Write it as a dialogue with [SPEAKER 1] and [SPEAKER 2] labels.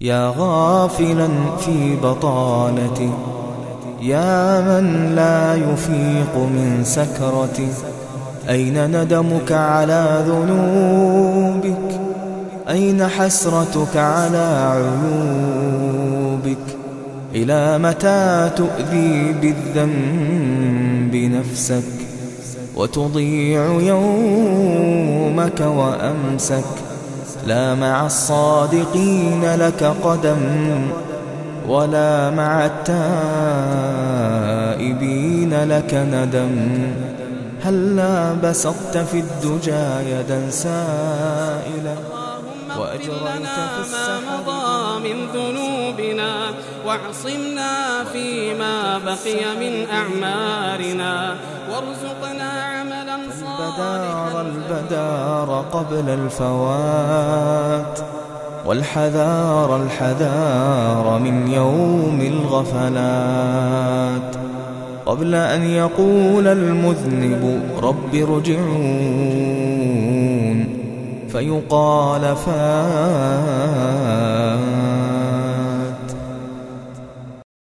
[SPEAKER 1] يا غافلا في بطالتي يا من لا يفيق من سكرتي أين ندمك على ذنوبك؟ أين حسرتك على عيوبك؟ إلى متى تؤذي بالذنب نفسك؟ وتضيع يومك وأمسك؟ لا مع الصادقين لك قدم ولا مع التائبين لك ندم. هلا بسطت في الدجى يدا سائلة
[SPEAKER 2] وأجريت في السحر مضى من ذنوبنا واعصمنا فيما بقي من أعمارنا. وارزقنا
[SPEAKER 1] البدار البدار قبل الفوات والحذار الحذار من يوم الغفلات. قبل أن يقول المذنب رب رجعون فيقال فات